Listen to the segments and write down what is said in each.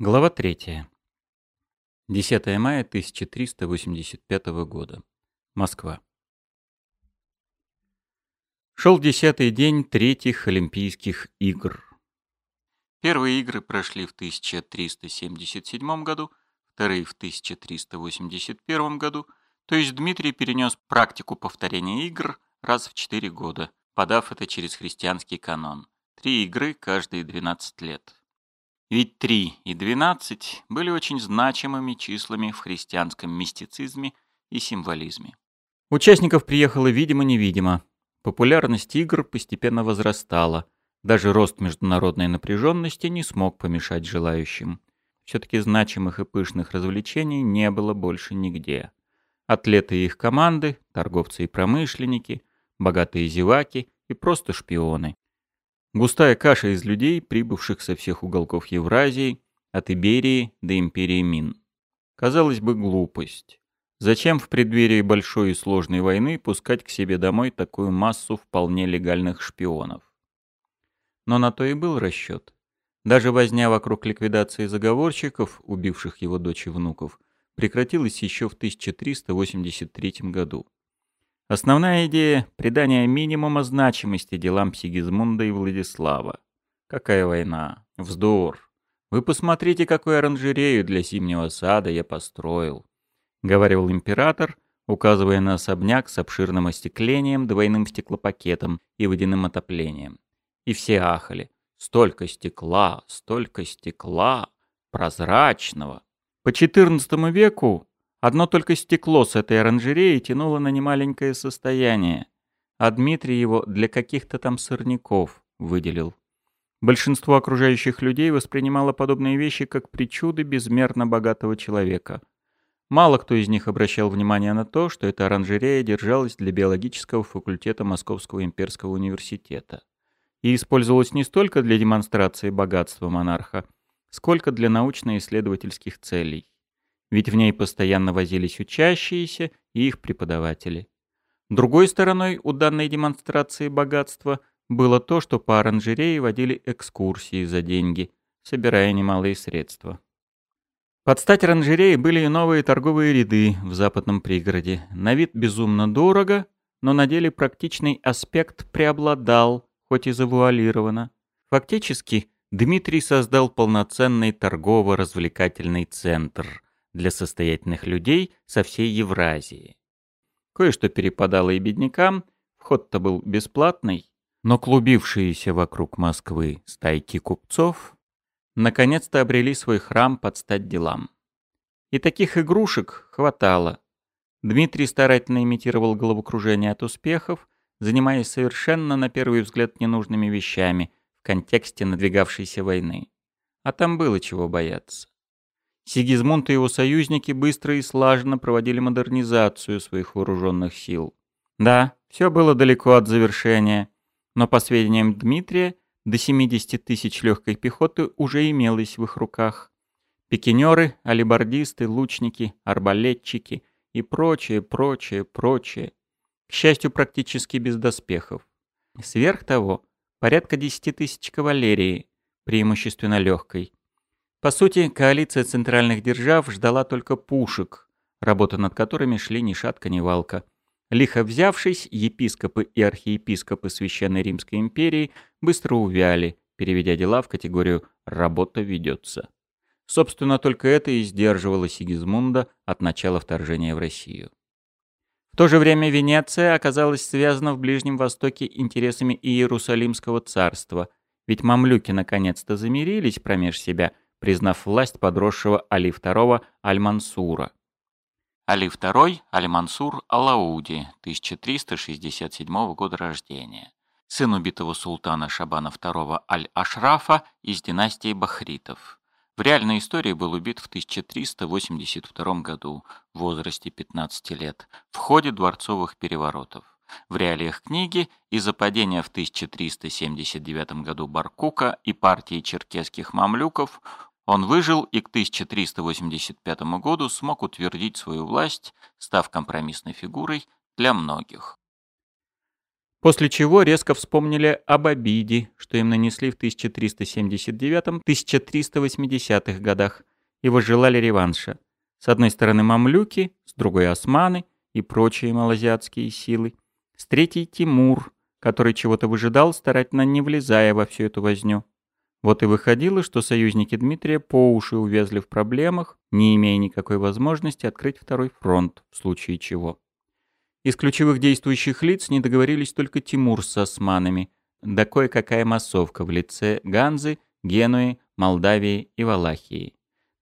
Глава 3. 10 мая 1385 года. Москва. Шел десятый день третьих Олимпийских игр. Первые игры прошли в 1377 году, вторые в 1381 году, то есть Дмитрий перенес практику повторения игр раз в четыре года, подав это через христианский канон. Три игры каждые 12 лет. Ведь 3 и 12 были очень значимыми числами в христианском мистицизме и символизме. Участников приехало видимо-невидимо. Популярность игр постепенно возрастала. Даже рост международной напряженности не смог помешать желающим. Все-таки значимых и пышных развлечений не было больше нигде. Атлеты и их команды, торговцы и промышленники, богатые зеваки и просто шпионы. Густая каша из людей, прибывших со всех уголков Евразии, от Иберии до империи Мин. Казалось бы, глупость. Зачем в преддверии большой и сложной войны пускать к себе домой такую массу вполне легальных шпионов? Но на то и был расчет. Даже возня вокруг ликвидации заговорщиков, убивших его дочь и внуков, прекратилась еще в 1383 году. Основная идея — придание минимума значимости делам Сигизмунда и Владислава. Какая война? Вздор. Вы посмотрите, какую оранжерею для зимнего сада я построил. Говорил император, указывая на особняк с обширным остеклением, двойным стеклопакетом и водяным отоплением. И все ахали. Столько стекла, столько стекла, прозрачного. По XIV веку Одно только стекло с этой оранжереи тянуло на немаленькое состояние, а Дмитрий его для каких-то там сорняков выделил. Большинство окружающих людей воспринимало подобные вещи как причуды безмерно богатого человека. Мало кто из них обращал внимание на то, что эта оранжерея держалась для биологического факультета Московского имперского университета и использовалась не столько для демонстрации богатства монарха, сколько для научно-исследовательских целей ведь в ней постоянно возились учащиеся и их преподаватели. Другой стороной у данной демонстрации богатства было то, что по оранжерее водили экскурсии за деньги, собирая немалые средства. Под стать оранжереи были и новые торговые ряды в западном пригороде. На вид безумно дорого, но на деле практичный аспект преобладал, хоть и завуалированно. Фактически, Дмитрий создал полноценный торгово-развлекательный центр, для состоятельных людей со всей Евразии. Кое-что перепадало и беднякам, вход-то был бесплатный, но клубившиеся вокруг Москвы стайки купцов наконец-то обрели свой храм под стать делам. И таких игрушек хватало. Дмитрий старательно имитировал головокружение от успехов, занимаясь совершенно на первый взгляд ненужными вещами в контексте надвигавшейся войны. А там было чего бояться. Сигизмунд и его союзники быстро и слаженно проводили модернизацию своих вооруженных сил. Да, все было далеко от завершения, но по сведениям Дмитрия, до 70 тысяч легкой пехоты уже имелось в их руках. Пикинеры, алибардисты, лучники, арбалетчики и прочее, прочее, прочее. К счастью, практически без доспехов. Сверх того, порядка 10 тысяч кавалерии, преимущественно легкой, по сути, коалиция центральных держав ждала только пушек, работа над которыми шли ни шатка, ни валка. Лихо взявшись, епископы и архиепископы Священной Римской империи быстро увяли, переведя дела в категорию «работа ведется». Собственно, только это и сдерживало Сигизмунда от начала вторжения в Россию. В то же время Венеция оказалась связана в Ближнем Востоке интересами Иерусалимского царства, ведь мамлюки наконец-то замирились промеж себя – признав власть подросшего Али II Аль-Мансура. Али II Аль-Мансур Алауди, 1367 года рождения. Сын убитого султана Шабана II Аль-Ашрафа из династии Бахритов. В реальной истории был убит в 1382 году, в возрасте 15 лет, в ходе дворцовых переворотов. В реалиях книги из-за падения в 1379 году Баркука и партии черкесских мамлюков он выжил и к 1385 году смог утвердить свою власть, став компромиссной фигурой для многих. После чего резко вспомнили об обиде, что им нанесли в 1379-1380 годах, и возжелали реванша. С одной стороны мамлюки, с другой османы и прочие малазиатские силы. С третьей Тимур, который чего-то выжидал, старательно не влезая во всю эту возню. Вот и выходило, что союзники Дмитрия по уши увязли в проблемах, не имея никакой возможности открыть второй фронт, в случае чего. Из ключевых действующих лиц не договорились только Тимур с османами, да кое-какая массовка в лице Ганзы, Генуи, Молдавии и Валахии.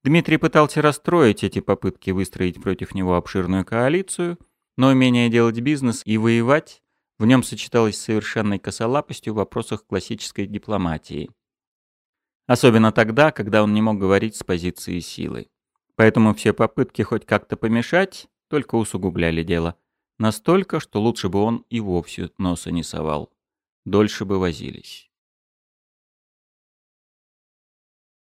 Дмитрий пытался расстроить эти попытки выстроить против него обширную коалицию, но умение делать бизнес и воевать в нем сочеталось с совершенной косолапостью в вопросах классической дипломатии. Особенно тогда, когда он не мог говорить с позиции силы. Поэтому все попытки хоть как-то помешать только усугубляли дело. Настолько, что лучше бы он и вовсе носа не совал. Дольше бы возились.